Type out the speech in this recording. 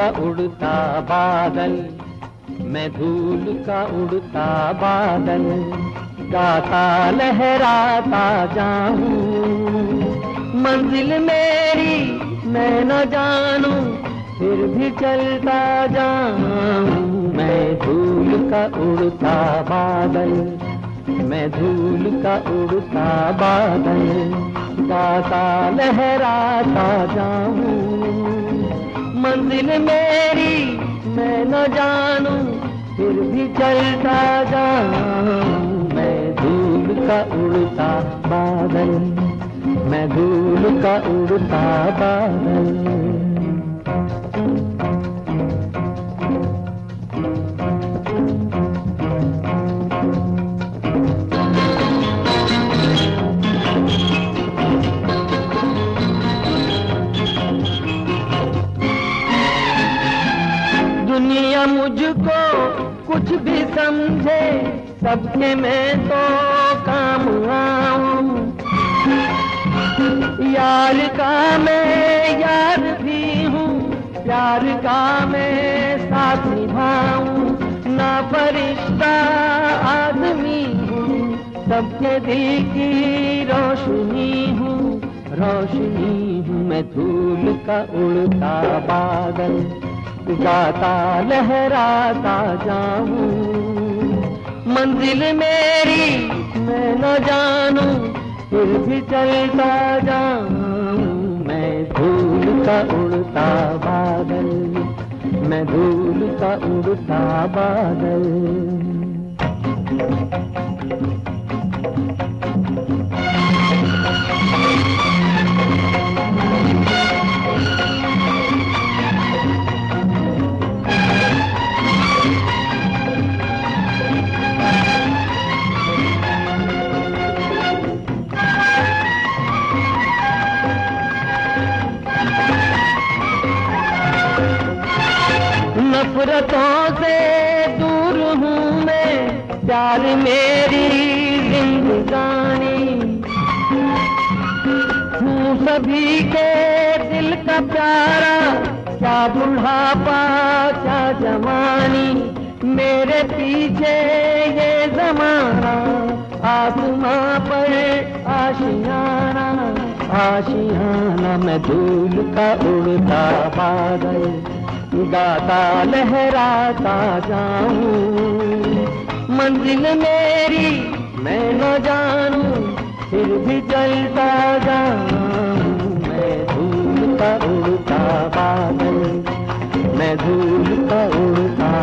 उड़ता बादल, मैं धूल का उड़ता बादल, गाता लहराता जाऊँ। मंजिल मेरी मैं न जानूं, फिर भी चलता जाऊँ। मैं धूल का उड़ता बादल, मैं धूल का उड़ता बादल, गाता लहराता जाऊँ। मंजिल मेरी, मैं न जानू, फिर भी चलता जाऊँ। मैं धूल का उड़ता बादल, मैं धूल का उड़ता बादल। दुनिया मुझको कुछ भी समझे, सबके मैं तो काम आऊँ। यार का मैं यार भी हूँ, प्यार का मैं साथ निभाऊं। ना फरिश्ता आदमी हूँ, सबके दिल की रोशनी हूँ। रोशनी हूँ, मैं धूल का उड़ता बादल। गाता, लहराता जाऊँ। मंजिल मेरी मैं न जानूं, फिर भी चलता जाऊँ। मैं धूल का उड़ता बादल, मैं धूल का उड़ता बादल। नफरतों से दूर हूँ मैं, प्यार मेरी जिंदगानी। हूँ सभी के दिल का प्यारा, क्या बुढ़ापा, क्या जवानी। मेरे पीछे ये जमाना, आसमां पर आशियाना। आशियाना मैं धूल का उड़ता बादल। गाता लहराता जाऊँ। मंजिल मेरी मैं न जानूं, फिर भी चलता जाऊँ। मैं धूल का उड़ता बादल, मैं धूल का उड़ता